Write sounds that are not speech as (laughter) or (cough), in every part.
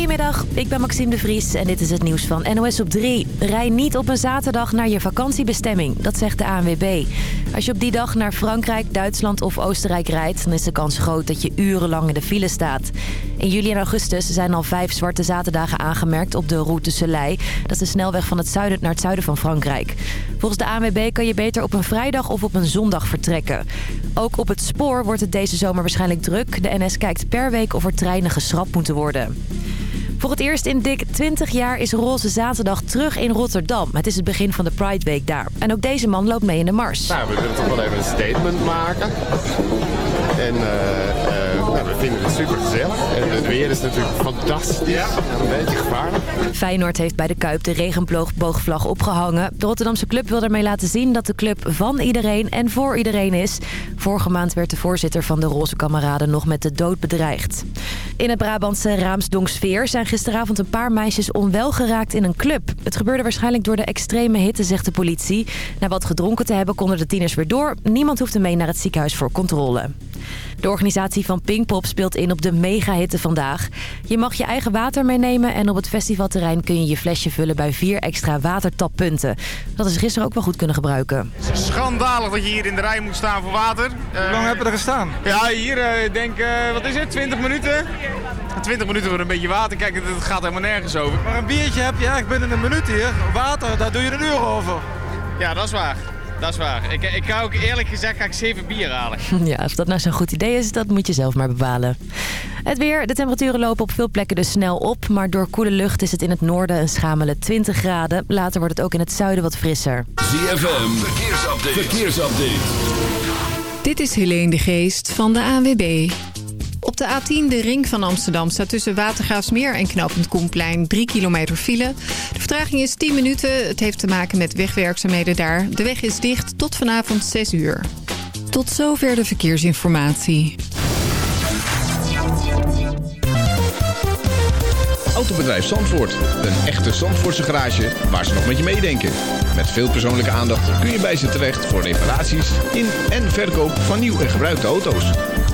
Goedemiddag, ik ben Maxime de Vries en dit is het nieuws van NOS op 3. Rij niet op een zaterdag naar je vakantiebestemming, dat zegt de ANWB. Als je op die dag naar Frankrijk, Duitsland of Oostenrijk rijdt... dan is de kans groot dat je urenlang in de file staat. In juli en augustus zijn al vijf zwarte zaterdagen aangemerkt op de route Soleil. Dat is de snelweg van het zuiden naar het zuiden van Frankrijk. Volgens de ANWB kan je beter op een vrijdag of op een zondag vertrekken. Ook op het spoor wordt het deze zomer waarschijnlijk druk. De NS kijkt per week of er treinen geschrapt moeten worden. Voor het eerst in dik 20 jaar is Roze Zaterdag terug in Rotterdam. Het is het begin van de Pride Week daar. En ook deze man loopt mee in de mars. Nou, we willen toch wel even een statement maken. En uh, uh, nou, we vinden het super gezellig. En het weer is natuurlijk fantastisch. Ja. Een beetje gevaarlijk. Feyenoord heeft bij de Kuip de regenboogvlag opgehangen. De Rotterdamse club wil daarmee laten zien dat de club van iedereen en voor iedereen is. Vorige maand werd de voorzitter van de Roze Kameraden nog met de dood bedreigd. In het Brabantse Raamsdonksveer zijn gisteravond een paar meisjes onwel geraakt in een club. Het gebeurde waarschijnlijk door de extreme hitte, zegt de politie. Na wat gedronken te hebben konden de tieners weer door. Niemand hoefde mee naar het ziekenhuis voor controle. De organisatie van Pinkpop speelt in op de mega-hitte vandaag. Je mag je eigen water meenemen en op het festivalterrein kun je je flesje vullen bij vier extra watertappunten. Dat is gisteren ook wel goed kunnen gebruiken. Het is schandalig dat je hier in de rij moet staan voor water. Hoe lang hebben we er gestaan? Ja, hier uh, denk uh, wat is het, 20 minuten? 20 minuten voor een beetje water. Kijk, het gaat helemaal nergens over. Maar een biertje heb je eigenlijk binnen een minuut hier. Water, daar doe je een uur over. Ja, dat is waar. Dat is waar. Ik, ik ga ook eerlijk gezegd ga ik zeven bier halen. (laughs) Ja, of dat nou zo'n goed idee is, dat moet je zelf maar bepalen. Het weer. De temperaturen lopen op veel plekken dus snel op. Maar door koele lucht is het in het noorden een schamele 20 graden. Later wordt het ook in het zuiden wat frisser. ZFM. Verkeersupdate. Verkeersupdate. Dit is Helene de Geest van de ANWB. Op de A10, de ring van Amsterdam, staat tussen Watergraafsmeer en knooppunt Koenplein 3 kilometer file. De vertraging is 10 minuten. Het heeft te maken met wegwerkzaamheden daar. De weg is dicht tot vanavond 6 uur. Tot zover de verkeersinformatie. Autobedrijf Zandvoort. Een echte Zandvoortse garage waar ze nog met je meedenken. Met veel persoonlijke aandacht kun je bij ze terecht voor reparaties in en verkoop van nieuw en gebruikte auto's.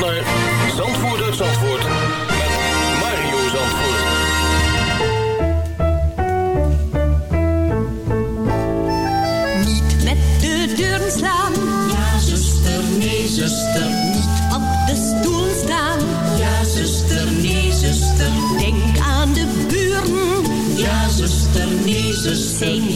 Luistert naar Zandvoort uit Zandvoort met Mario Zandvoort. Niet met de deuren slaan. Ja, zuster, nee, zuster. Niet op de stoel staan. Ja, zuster, nee, zuster. Denk aan de buren. Ja, zuster, nee, zuster.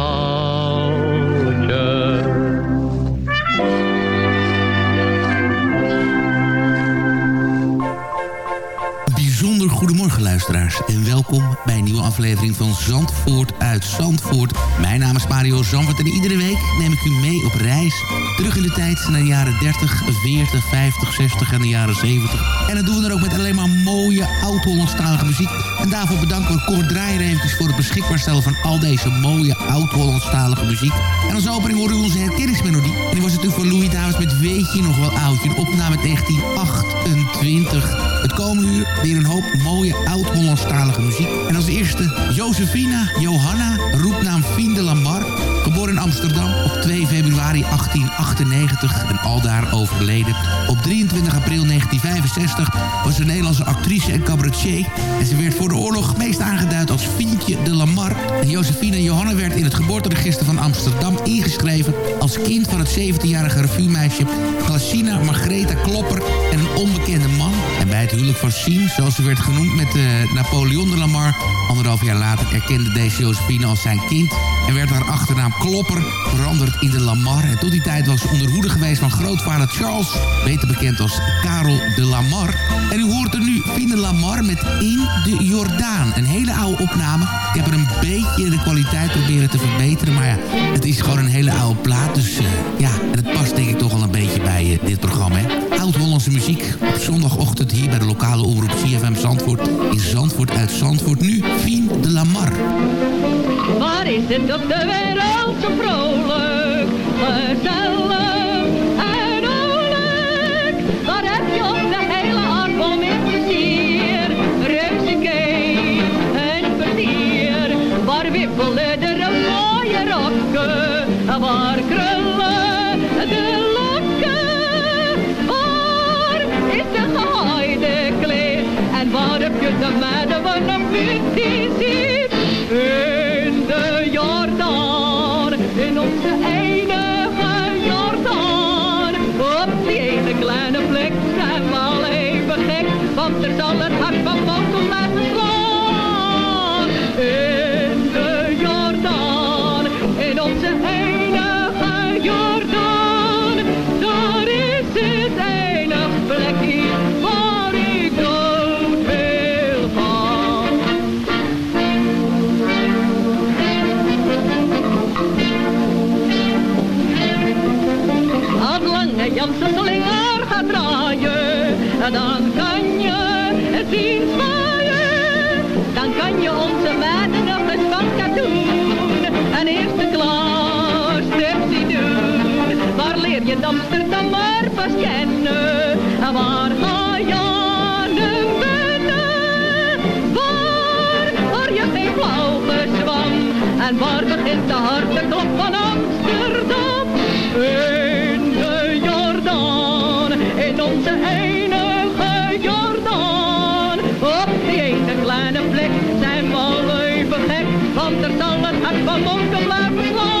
Goedemorgen luisteraars en welkom bij een nieuwe aflevering van Zandvoort uit Zandvoort. Mijn naam is Mario Zandvoort en iedere week neem ik u mee op reis. Terug in de tijd naar de jaren 30, 40, 50, 60 en de jaren 70. En dat doen we dan ook met alleen maar mooie oud-Hollandstalige muziek. En daarvoor bedanken we Kort Draaier voor het beschikbaar stellen van al deze mooie oud-Hollandstalige muziek. En als opening horen we onze herkenningsmelodie. En die was natuurlijk van Louis Davis met Weet je nog wel oudje, een opname uit 1928. Het komende uur weer een hoop mooie oud-Hollandstalige muziek. En als eerste Josefina Johanna, roepnaam Fien de Lamar. Amsterdam op 2 februari 1898 en aldaar overleden. Op 23 april 1965 was ze Nederlandse actrice en cabaretier. En ze werd voor de oorlog meest aangeduid als Fientje de Lamar. En Josefina Johanna werd in het geboorteregister van Amsterdam ingeschreven... als kind van het 17-jarige revuemeisje Glacina Margreta Klopper en een onbekende man. En bij het huwelijk van Sien, zoals ze werd genoemd met uh, Napoleon de Lamar... anderhalf jaar later erkende deze Josephine als zijn kind... en werd haar achternaam Klopper veranderd in de Lamar. En tot die tijd was ze onder hoede geweest van grootvader Charles... beter bekend als Karel de Lamar. En u hoort er nu Fine Lamar met In de Jordaan. Een hele oude opname. Ik heb er een beetje de kwaliteit proberen te verbeteren... maar ja, het is gewoon een hele oude plaat. Dus uh, ja, en het past denk ik toch wel een beetje bij uh, dit programma. Oud-Hollandse muziek op zondagochtend hier bij de lokale omroep CFM Zandvoort. In Zandvoort uit Zandvoort. Nu Fien de Lamar. Is het op de wereld zo vrolijk, gezellig en oorlijk? Waar heb je op de hele aardbol meer plezier? Reuzenkee en plezier. Waar wippelen de mooie rokken? Waar krullen de lokken? Waar is de gehaaide kleed? En waar heb je de meiden van een beauty dan kan je het zien zwaaien. Dan kan je onze meiden nog eens van katoen een eerste klas tipsy doen. Waar leer je Amsterdam maar pas kennen? En waar ga je aan hem wennen? Waar hoor je geen flauw gezwam? En waar begint de harde klop van Amsterdam? In want er zal het hart van Monken blijven slaan.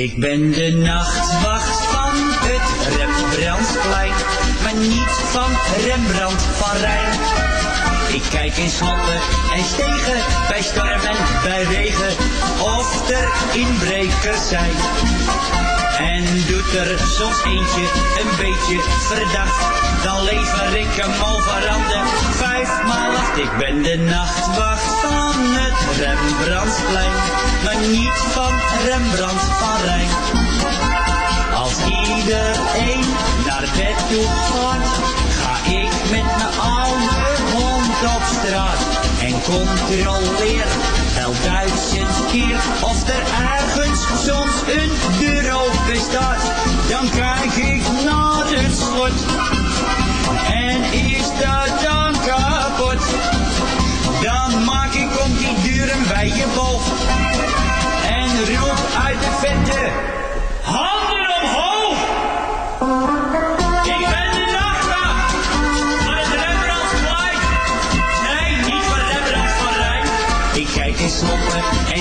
Ik ben de nachtwacht van het Rembrandtplein, maar niet van Rembrandt van Rijn. Ik kijk in slotten en stegen, bij storm en bij regen, of er inbrekers zijn. En doet er soms eentje een beetje verdacht, dan lever ik hem overhanden vijfmaal acht. Ik ben de nachtwacht van het Rembrandtplein, maar niet van Rembrandt van Rijn. Als iedereen naar bed toe gaat, ga ik met mijn oude hond op straat en controleer wel duizend keer of er ergens soms een open staat. Dan kijk ik het slot en is dat dan kapot? Dan maak ik om die deuren bij je boog en roep uit de vette handen omhoog.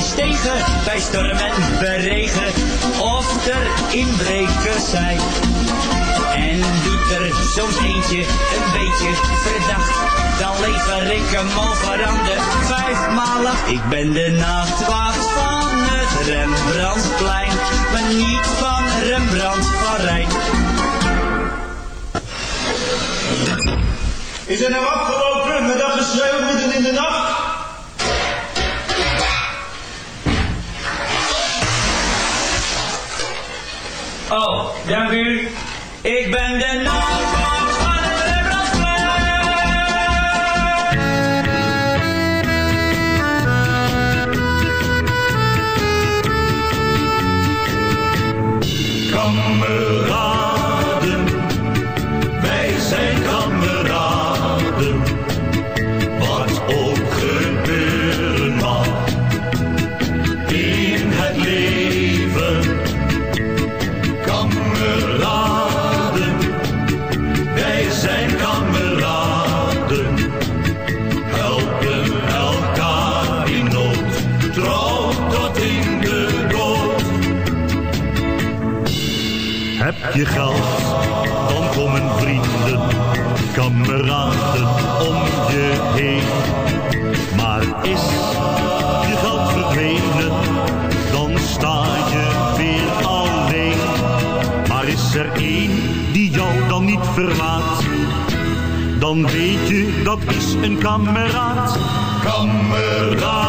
Stegen bij storm en beregen of er inbrekers zijn. En doet er soms eentje een beetje verdacht, dan lever ik hem aan de vijfmaal acht. Ik ben de nachtwacht van het Rembrandtplein, maar niet van Rembrandt van Rijn. Is er nou dank u. Ik ben de je geld, dan komen vrienden, kameraden om je heen. Maar is je geld verdwenen, dan sta je weer alleen. Maar is er één die jou dan niet verlaat, dan weet je dat is een kameraad. Kameraden,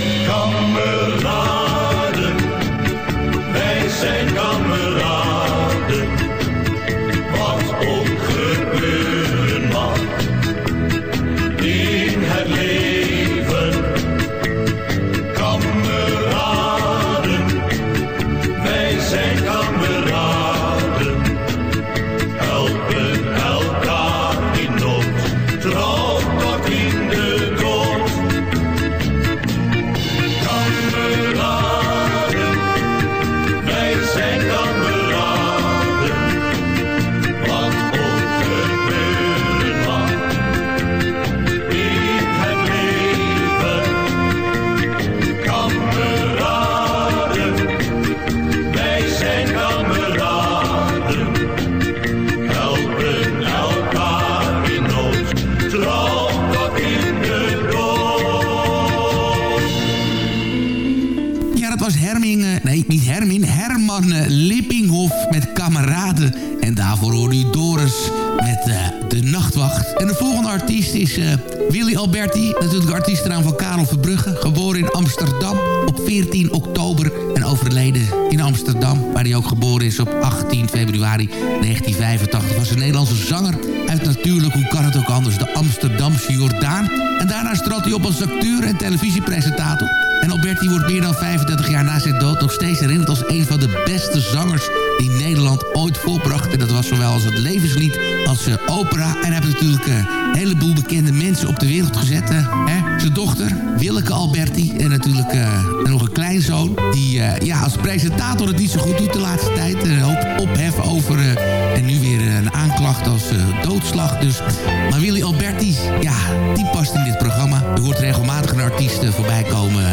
Artiest is eh, Willy Alberti. Natuurlijk de artiestennaam van Karel Verbrugge. Geboren in Amsterdam op 14 oktober en overleden Amsterdam. Waar hij ook geboren is op 18 februari 1985. Was een Nederlandse zanger uit natuurlijk, hoe kan het ook anders, de Amsterdamse Jordaan. En daarna trad hij op als acteur en televisiepresentator. En Alberti wordt meer dan 35 jaar na zijn dood nog steeds herinnerd als een van de beste zangers die Nederland ooit voorbracht. En dat was zowel als het levenslied als opera. En hij heeft natuurlijk uh, een heleboel bekende mensen op de wereld gezet. Uh, hè? Zijn dochter, Willeke Alberti. En natuurlijk nog een kleinzoon. Die ja, als presentator het niet zo goed doet de laatste tijd. Een hoop ophef over... en nu weer een aanklacht als doodslag. Dus. Maar Willy Alberti, ja, die past in dit programma. Er hoort regelmatig een artiest voorbij komen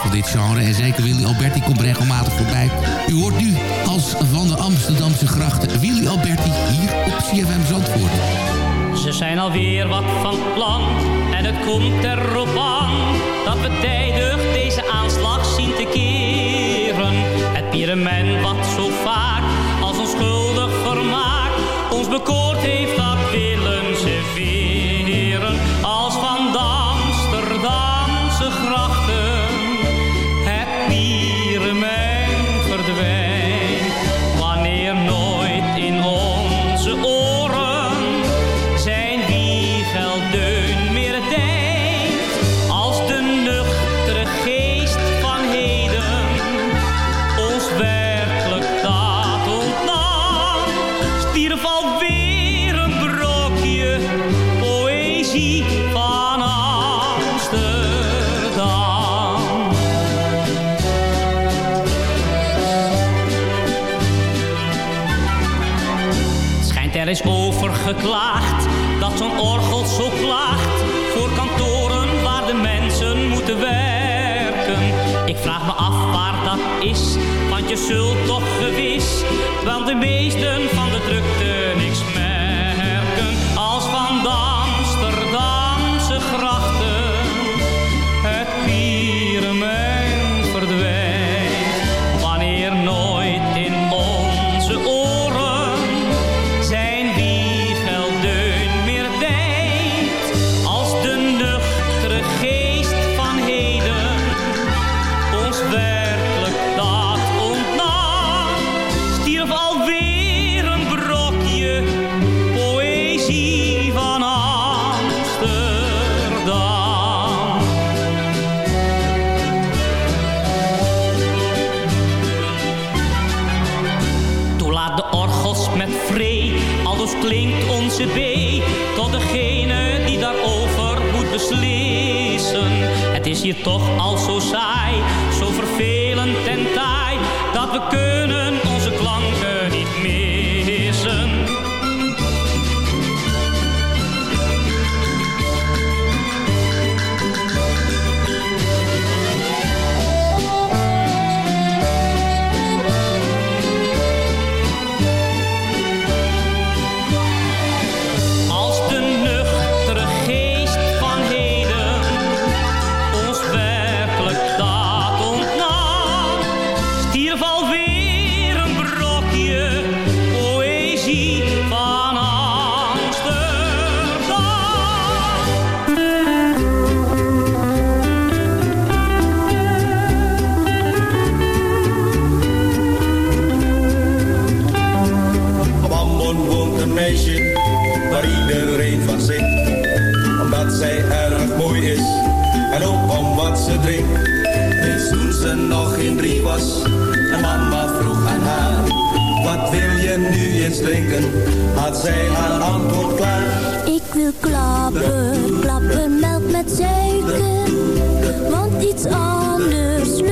van dit genre. En zeker Willy Alberti komt regelmatig voorbij. U hoort nu als van de Amsterdamse grachten Willy Alberti hier op CFM Zandvoort. Ze zijn alweer wat van plan en het komt erop aan dat we tijdig deze aanslag zien te keren. Pyramid wat zo vaak als onschuldig vermaak ons bekoord heeft dat dat zo'n orgel zo klaagt voor kantoren waar de mensen moeten werken. Ik vraag me af waar dat is, want je zult toch gewis, want de meesten toch al zo saai. toen ze nog in drie was. En mama vroeg aan haar, wat wil je nu eens drinken? Had zij haar antwoord klaar. Ik wil klappen, klappen melk met suiker, want iets anders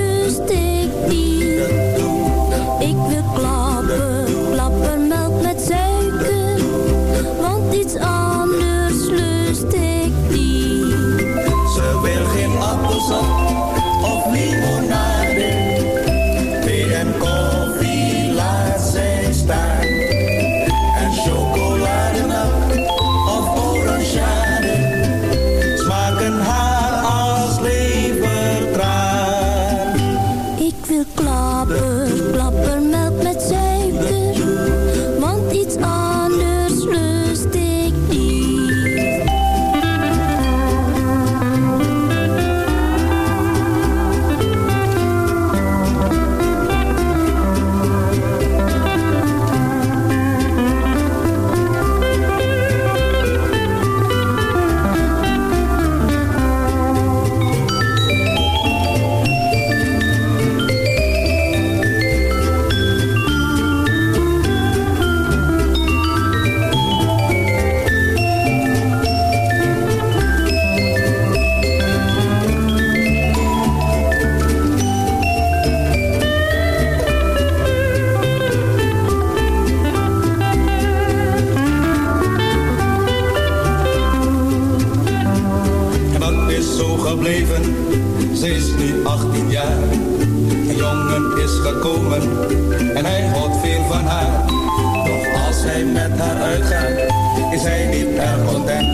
is hij niet erg content.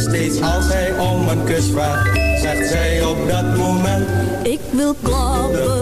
Steeds als hij om een kus vraagt, zegt zij op dat moment. Ik wil klappen.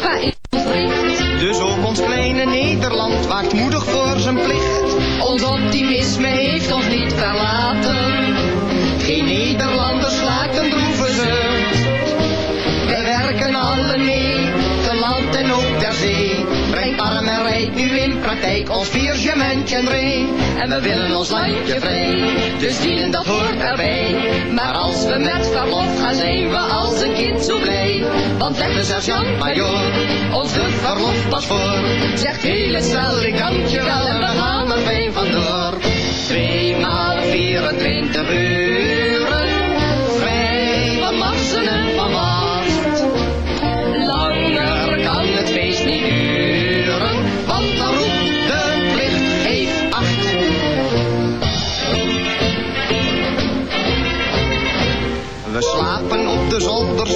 Fa praktijk ons viergementje ring. En we willen ons landje vrij, dus dienen dat hoort erbij. Maar als we met verlof gaan, zijn we als een kind zo blij. Want legt de sergeant-majoor ons de verlof pas voor. Zegt hele stel, ik dank je wel en we gaan er fijn vandoor.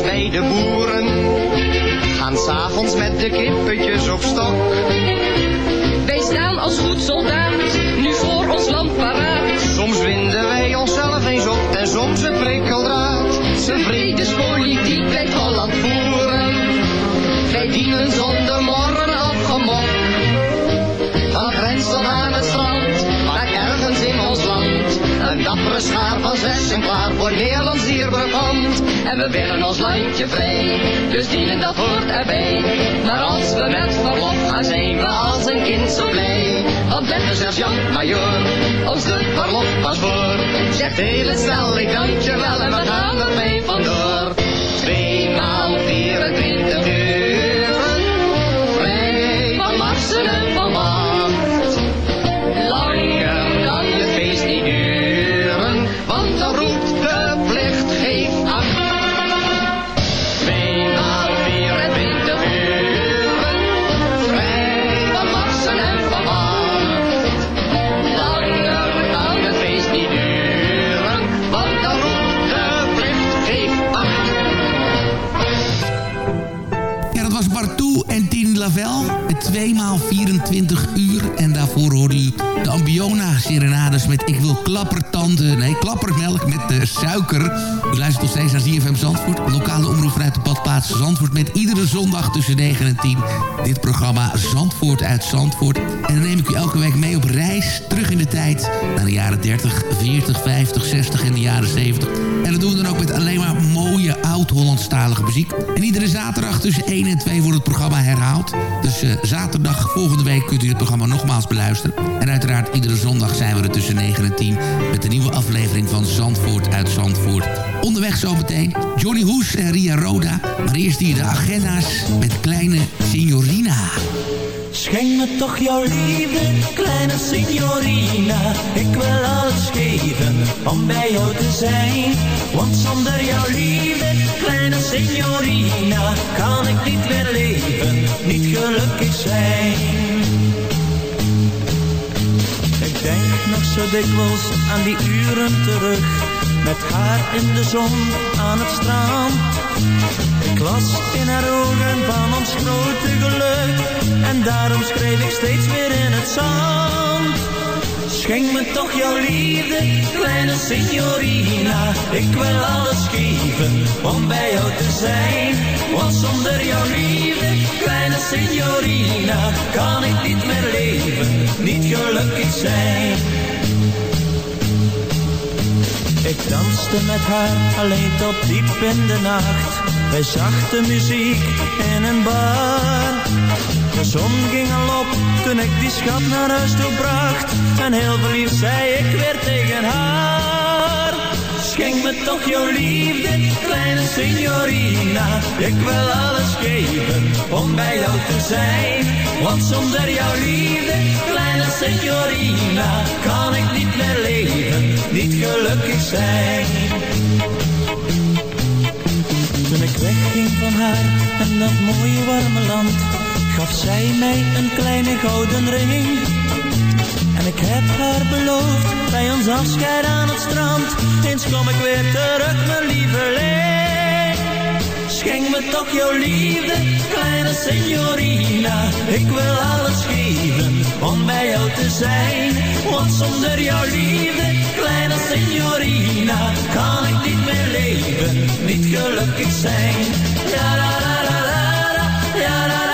Bij de boeren, gaan s'avonds met de kippetjes op stok. Wij staan als goed soldaat, nu voor ons land paraat. Soms winden wij onszelf eens op en soms een prikkeldraad. Zijn vredespolitiek blijft Holland voeren. Wij dienen zonder dappere schaar van zessen klaar voor Nederlands dierbestand. En we willen ons landje vrij, dus dienen dat hoort erbij. Maar als we met verlof gaan, zijn we als een kind zo blij. Want let de sergeant-majoor ons de verlof pas voor. Zegt hele snel, ik dank je wel en we gaan er mee vandoor. Tweemaal 24 uren, Met 2 maal 24 uur. En daarvoor hoorde u de Ambiona Serenades met Ik wil klappertanden. Nee, klappermelk met de suiker. U luistert nog steeds naar ZFM Zandvoort. Lokale omroep vanuit de badplaats Zandvoort. Met iedere zondag tussen 9 en 10. Dit programma Zandvoort uit Zandvoort. En dan neem ik u elke week mee op reis. Terug in de tijd. Naar de jaren 30, 40, 50, 60 en de jaren 70. En dat doen we dan ook met alleen maar mooie oud-Hollandstalige muziek. En iedere zaterdag tussen 1 en 2 wordt het programma herhaald. Dus eh, zaterdag volgende week kunt u het programma nogmaals beluisteren. En uiteraard iedere zondag zijn we er tussen 9 en 10... met de nieuwe aflevering van Zandvoort uit Zandvoort. Onderweg zometeen Johnny Hoes en Ria Roda. Maar eerst hier de agenda's met kleine Signorina. Schenk me toch jouw liefde, kleine signorina. Ik wil alles geven om bij jou te zijn. Want zonder jouw liefde, kleine signorina, kan ik niet meer leven, niet gelukkig zijn. Ik denk nog zo dikwijls aan die uren terug, met haar in de zon aan het strand. Ik las in haar ogen van ons grote geluk En daarom schreef ik steeds weer in het zand. Schenk me toch jouw liefde, kleine signorina. Ik wil alles geven om bij jou te zijn. Want zonder jouw liefde, kleine signorina Kan ik niet meer leven, niet gelukkig zijn ik danste met haar alleen tot diep in de nacht. Bij zachte muziek in een bar. De zon ging al op toen ik die schat naar huis toe bracht. En heel verliefd zei ik weer tegen haar. Schenk me toch jouw liefde, kleine signorina. Ik wil alles geven om bij jou te zijn. Want zonder jouw liefde, kleine signorina Kan ik niet gelukkig zijn Toen ik wegging van haar en dat mooie warme land Gaf zij mij een kleine gouden ring en ik heb haar beloofd bij ons afscheid aan het strand. Eens kom ik weer terug, mijn lieveling. Schenk me toch jouw liefde, kleine signorina. Ik wil alles geven om bij jou te zijn. Want zonder jouw liefde, kleine signorina, kan ik niet meer leven, niet gelukkig zijn. Ja, ja,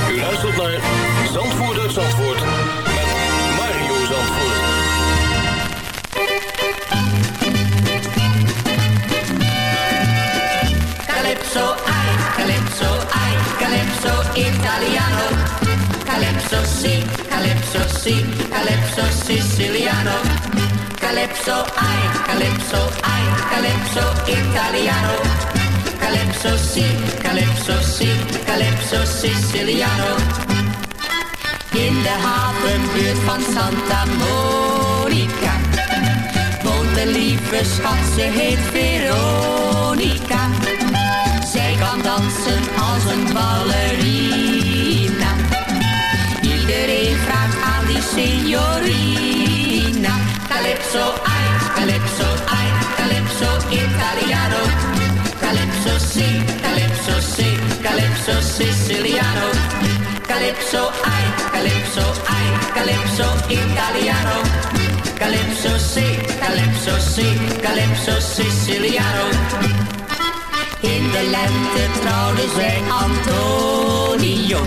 Luistert naar Zandvoort uit Zandvoort met Mario Zandvoort. Calypso, ai, calypso, ai, calypso italiano. Calypso si, calypso si, calypso siciliano. Calypso, ai, calypso, ai, calypso italiano. Calypso si, calypso si, calypso siciliano. In de havenbuurt van Santa Monica woont een lieve schat, ze heet Veronica. Zij kan dansen als een ballerina. Iedereen vraagt aan die signorina. Calypso, ai, calypso, ai, calypso italiano. Calypso si, calypso si, calypso siciliano. Calypso, ai, calypso, ai, calypso italiano. Calypso si, calypso si, calypso siciliano. In de lente trouwde zij Antonio.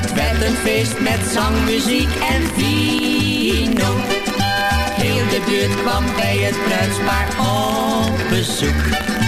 Het werd een feest met zang, muziek en vino. Heel de buurt kwam bij het bruidspaar op bezoek.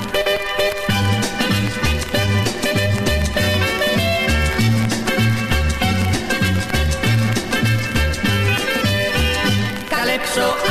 Calypso,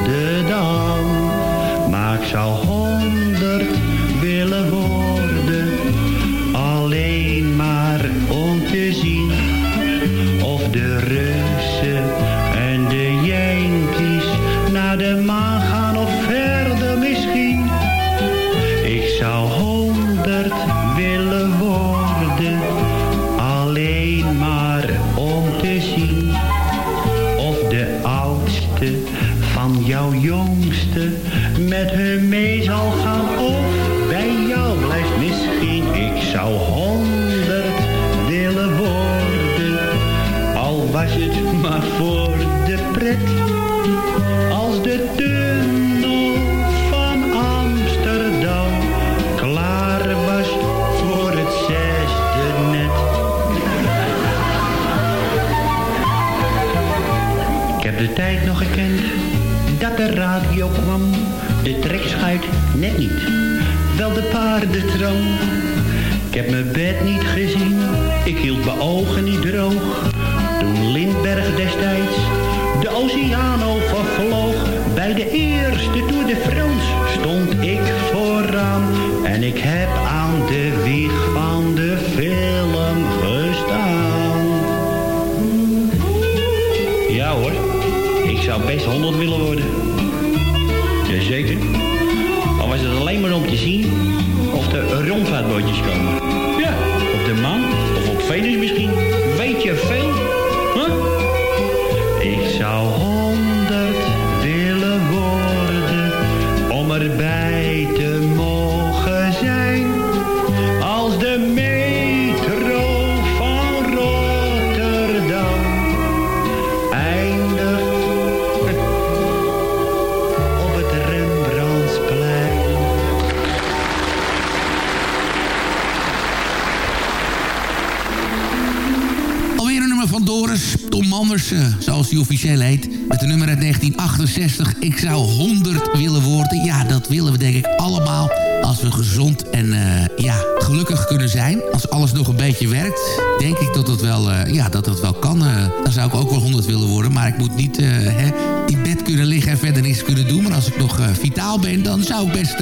Zoals hij officieel heet. Met de nummer uit 1968. Ik zou 100 willen worden. Ja, dat willen we denk ik allemaal. Als we gezond en eh, ja, gelukkig kunnen zijn. Als alles nog een beetje werkt. Denk ik dat het wel, eh, ja, dat het wel kan. eh. dan zou ik ook wel 100 willen worden. Maar ik moet niet hè, in bed kunnen liggen en verder niks kunnen doen. Maar als ik nog vitaal ben, dan zou ik best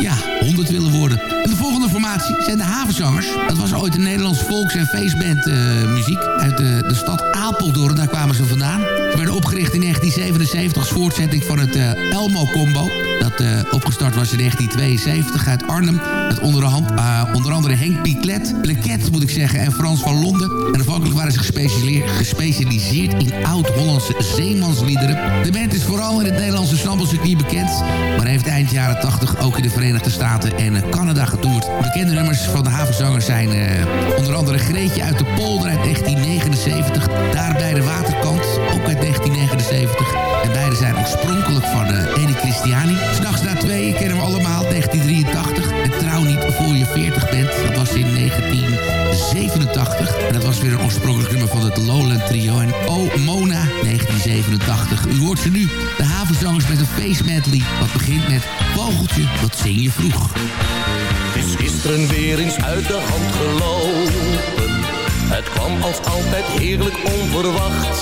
ja, 100 willen worden. De volgende formatie zijn de Havenzangers. Dat was ooit een Nederlands volks- en feestband eh, muziek. Uit de, de stad Apeldoorn, daar kwamen ze vandaan. Ze werden opgericht in 1977 als voortzetting van het eh, Elmo-combo. Dat eh, opgestart was in 1972 uit Arnhem. Met onder, eh, onder andere Henk Piclet, Pleket moet ik zeggen, en Frans van Londen. En afhankelijk waren ze gespecialiseerd, in oud-Hollandse zeemansliederen. De band is vooral in het Nederlandse snabbelcircuit bekend. Maar heeft eind jaren 80 ook in de Verenigde Staten en eh, Canada getoerd. Bekende nummers van de havenzangers zijn onder andere Greetje uit de Polder uit 1979. Daar bij de waterkant, ook uit 1979. En beide zijn oorspronkelijk van uh, Christiani. S'nachts na twee kennen we allemaal, 1983. En trouw niet voor je 40 bent. Dat was in 1987. En dat was weer een oorspronkelijk nummer van het Lowland Trio. En Oh Mona, 1987. U hoort ze nu, de havenzangers met een face medley. Wat begint met Vogeltje, wat zing je vroeg? Het is gisteren weer eens uit de hand gelopen. Het kwam als altijd heerlijk onverwacht.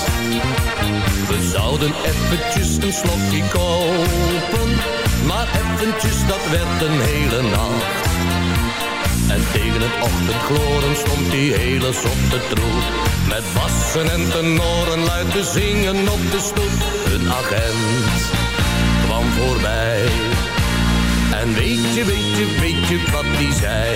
We zouden eventjes een slokje kopen. Maar eventjes, dat werd een hele nacht. En tegen het ochtendgloren stond die hele zotte troep. Met bassen en tenoren luid te zingen op de stoep. Een agent kwam voorbij. En weet je, weet je, weet je wat die zei?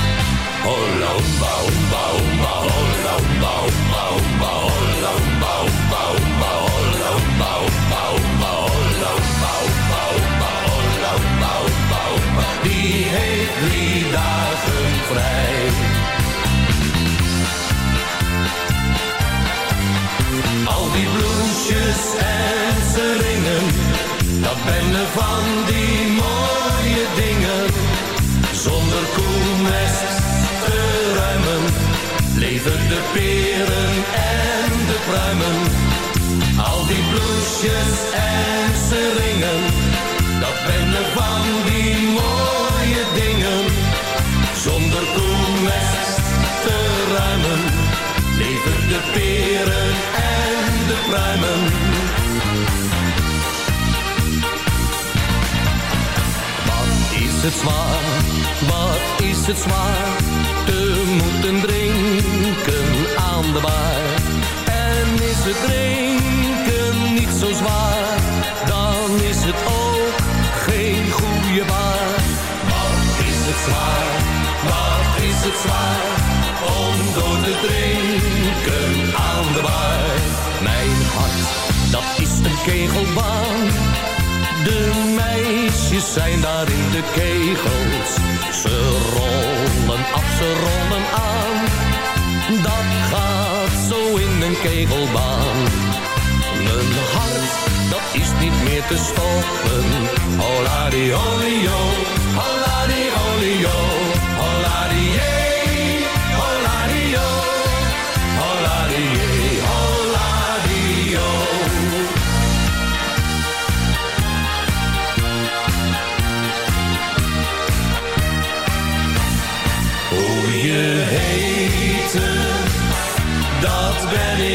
Hoemba, holla, hoemba, hoemba, hoemba, holla, hoemba, hoemba, hoemba. Die dagen vrij. Al die bloesjes en seringen, dat van die mooie dingen. Zonder koelmest leven de peren en de pruimen. Al die bloesjes en seringen, dat ben van die mooie dingen. Zonder koelmest te ruimen, leven de peren en de pruimen. Wat is het zwaar, wat is het zwaar moeten drinken aan de bar. En is het drinken niet zo zwaar, dan is het ook geen goede baar. Wat is het zwaar, wat is het zwaar, om door te drinken aan de bar. Mijn hart, dat is een kegelbaan. De meisjes zijn daar in de kegels. Ze rollen af, ze rollen aan. Dat gaat zo in een kegelbaan. Mijn hart, dat is niet meer te stoppen. Hola di olio, hola olio,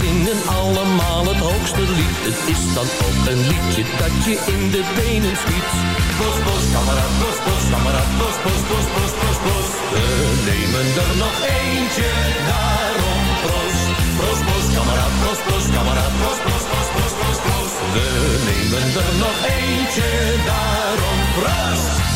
Zingen allemaal het hoogste lied. Het is dan ook een liedje dat je in de benen schiet. Bos, bos, kameraad, bos, bos, kameraad, bos, bos, bos, bos, bos, bos. We nemen er nog eentje, daarom proost. Proost, bos, kameraad, bos, bos, kameraad, bos, bos, bos, bos, bos, bos. We nemen er nog eentje, daarom proost.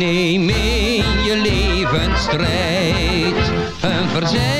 Neem in je leven strijd, een verzetje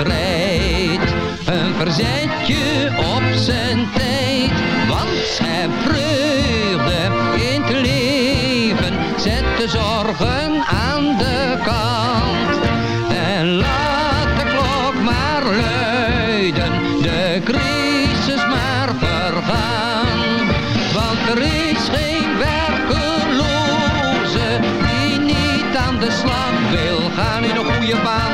een verzetje op zijn tijd, want zijn vreugde in het leven. Zet de zorgen aan de kant en laat de klok maar luiden, de crisis maar vergaan. Want er is geen werkeloze die niet aan de slag wil gaan in een goede baan.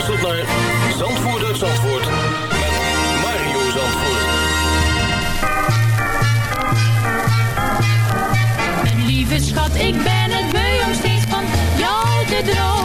U luistert naar Zandvoort Zandvoort met Mario Zandvoort. Mijn lieve schat, ik ben het beu steeds van jou te dromen.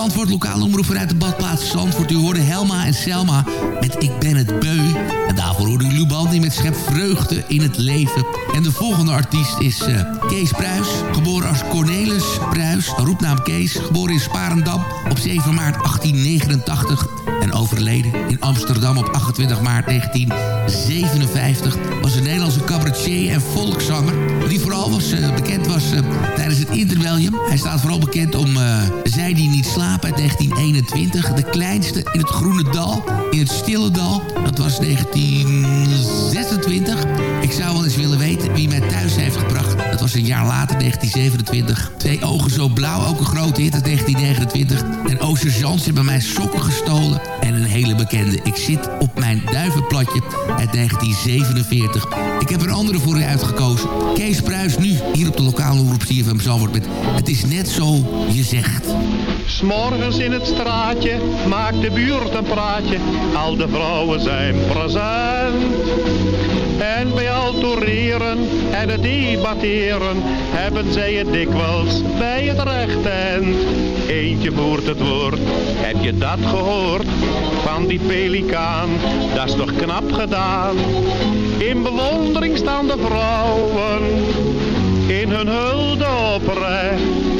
Zandvoort, lokale omroep vanuit de badplaats Zandvoort. U hoorde Helma en Selma met Ik ben het beu. En daarvoor hoorde u Lubandi met Schep vreugde in het leven. En de volgende artiest is eh, Kees Pruis. Geboren als Cornelis Pruis, roepnaam Kees. Geboren in Sparendam op 7 maart 1889. En overleden in Amsterdam op 28 maart 1957. Was een Nederlandse cabaretier en volkszanger. Die vooral eh, bekend was eh, tijdens het interwellium. Hij staat vooral bekend om eh, Zij die niet slapen uit 1921. De kleinste in het Groene Dal, in het Stille Dal. Dat was 1926. Ik zou wel eens willen weten wie mij thuis heeft gebracht. Dat was een jaar later, 1927. Twee ogen zo blauw, ook een grote hit uit 1929. En Ocean Jans hebben mij sokken gestolen. En een hele bekende. Ik zit op mijn duivenplatje uit 1947. Ik heb een andere voor u uitgekozen. Kees Pruis nu, hier op de lokale omroep CFM Zalvoort met Het is net zo je zegt. S'morgens in het straatje maakt de buurt een praatje. Al de vrouwen zijn present. En bij al toereren en het debatteren hebben zij het dikwijls bij het recht. Eentje voert het woord, heb je dat gehoord? Van die pelikaan, dat is toch knap gedaan. In bewondering staan de vrouwen, in hun hulde oprecht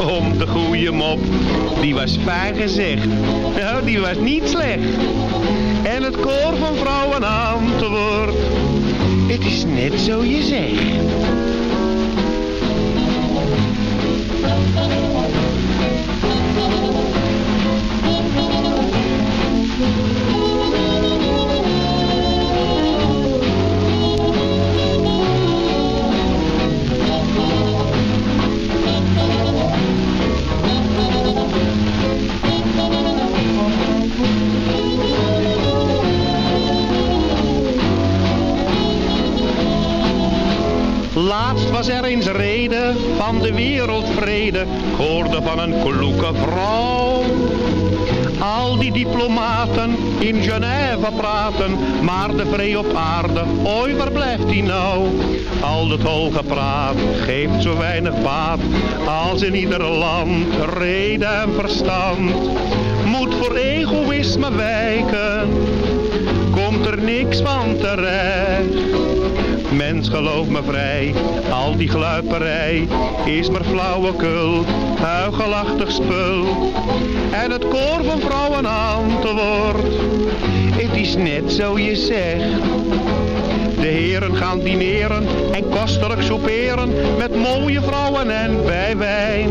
om de goede mop. Die was fijn gezegd, nou die was niet slecht. En het koor van vrouwen antwoordt, het is net zo je zegt. Van de wereldvrede. Ik hoorde van een kloeke vrouw. Al die diplomaten in Genève praten, maar de vrede op aarde, ooit waar blijft die nou? Al dat hoge praat geeft zo weinig baat, als in ieder land reden en verstand. Moet voor egoïsme wijken, komt er niks van terecht. Mens, geloof me vrij, al die gluiperij is maar flauwekul, huigelachtig spul. En het koor van vrouwen antwoordt, het is net zo je zegt. De heren gaan dineren en kostelijk souperen met mooie vrouwen en bij wijn.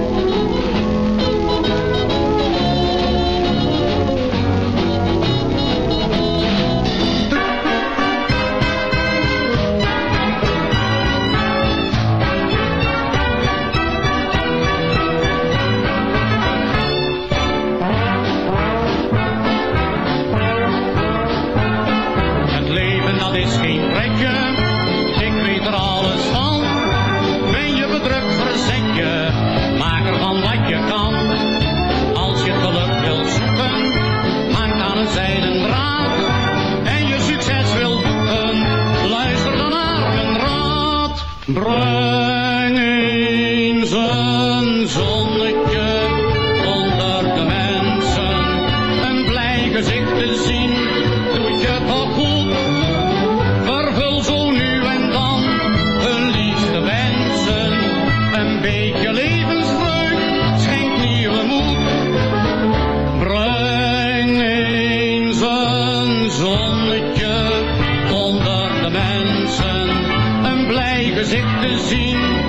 Blij gezicht te zien,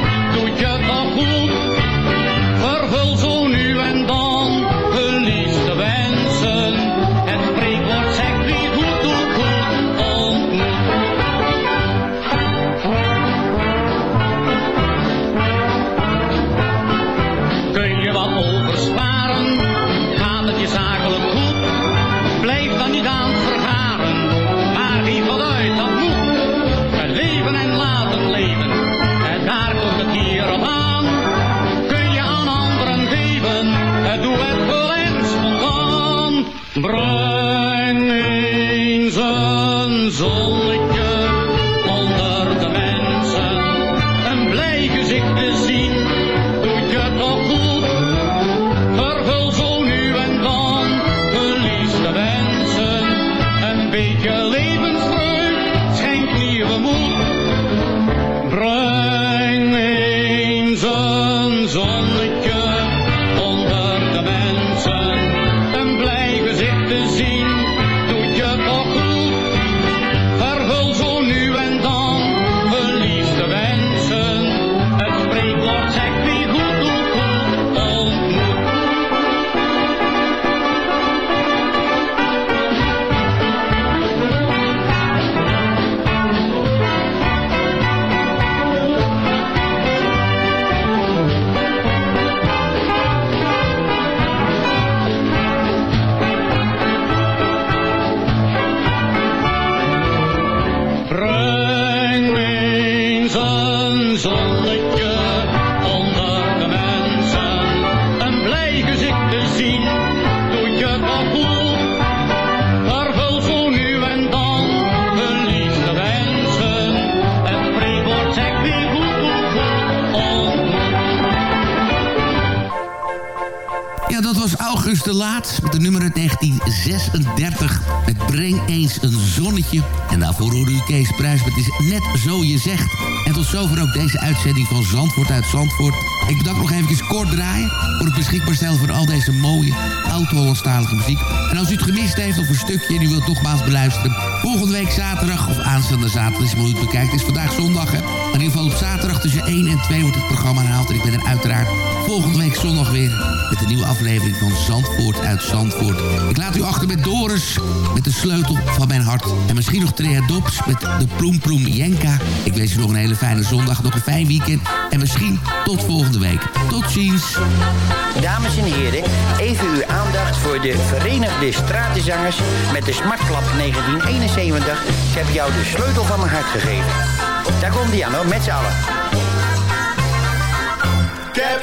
je August de Laat met de nummer uit 1936. Het Breng eens een zonnetje. En daarvoor hoorde u Kees Pruis Het is net zo je zegt. En tot zover ook deze uitzending van Zandvoort uit Zandvoort. Ik bedank nog even kort draaien... voor het beschikbaar stellen van al deze mooie oud-Hollandstalige muziek. En als u het gemist heeft of een stukje en u wilt nogmaals beluisteren... volgende week zaterdag of aanstaande zaterdag, is maar het bekijkt... het is vandaag zondag, hè. In ieder geval op zaterdag tussen 1 en 2 wordt het programma herhaald. En ik ben er uiteraard volgende week zondag weer... met een nieuwe aflevering van Zandvoort uit Zandvoort. Ik laat u achter met Doris, met de sleutel van mijn hart. En misschien nog Trea Dops met de Ploem Ploem Jenka. Ik wens u nog een hele fijne zondag, nog een fijn weekend. En misschien tot volgende week. Tot ziens. Dames en heren, even uw aandacht voor de Verenigde Stratenzangers met de Smartklap 1971. Ik heb jou de sleutel van mijn hart gegeven. Daar komt die aan hoor, met z'n allen. Ik heb